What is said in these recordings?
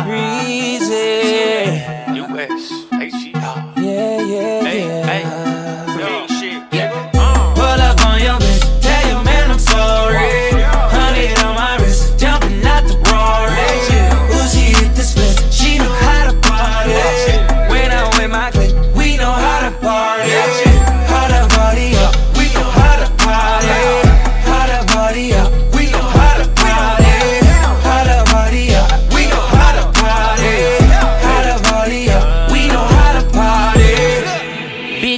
breezy. US, HGR.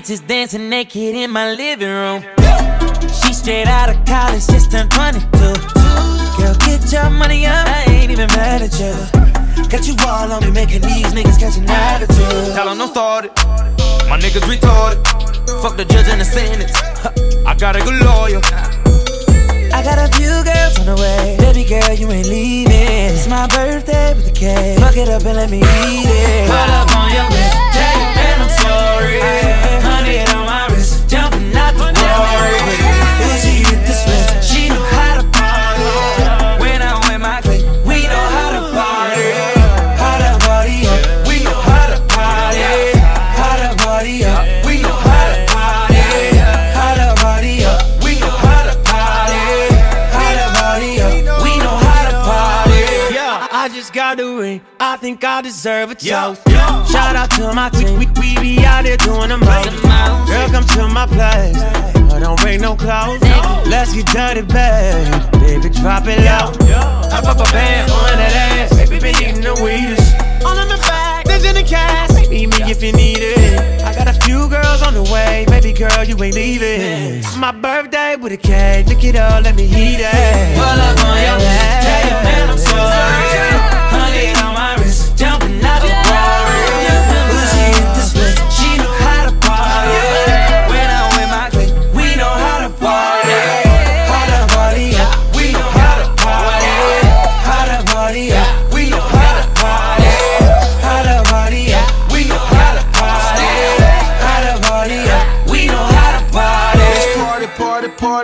Bitches dancing naked in my living room. She straight out of college, just turned 22. Girl, get your money up, I ain't even mad at you. Got you all on me, making these niggas catch an attitude. Tell 'em don't start it. My niggas retarded. Fuck the judge and the sentence. I got a good lawyer. I got a few girls on the way. Baby girl, you ain't leaving. It's my birthday with the cake. Fuck it up and let me eat it. Got the ring. I think I deserve a toast. Shout out to my team. We, we be out there doing the most. Girl, come to my place. I don't bring no clothes. Let's get dirty, babe. Baby, drop it low. Hop up a band on that ass. Baby, been eating the weedest. All in the bag, there's in the cash. Meet me if you need it. I got a few girls on the way. Baby girl, you ain't leaving. My birthday with a cake. Look it up, let me eat it. Pull up on your head. Tell your man I'm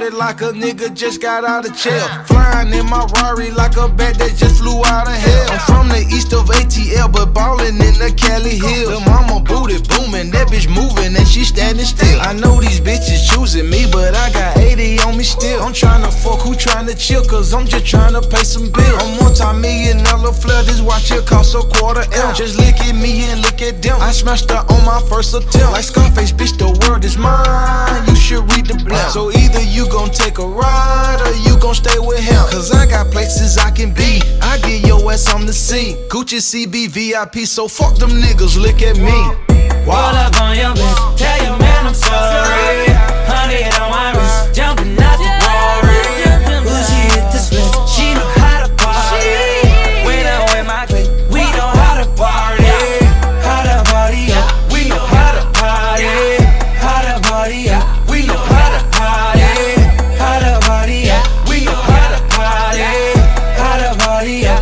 party like a nigga just got out of jail. Flying in my Rari like a bat that just flew out of hell. I'm from the east of ATL, but ballin' in the Cali Hills. The mama booty booming, that bitch moving and she standing still. I know these bitches choosing me, but I got 80 on me still. I'm tryna fuck who tryna chill, cause I'm just tryna pay some bills. I'm multi-million dollar flood, this watch here cost a quarter M. Just look at me and look at them. I smashed her on my first attempt. Like Scarface, bitch, the world is mine should read the. So either you gon' take a ride or you gon' stay with him. Cause I got places I can be. I get your ass on the scene. Gucci CB VIP, so fuck them niggas, look at me. While I'm on your bitch, tell your man I'm sorry. party out.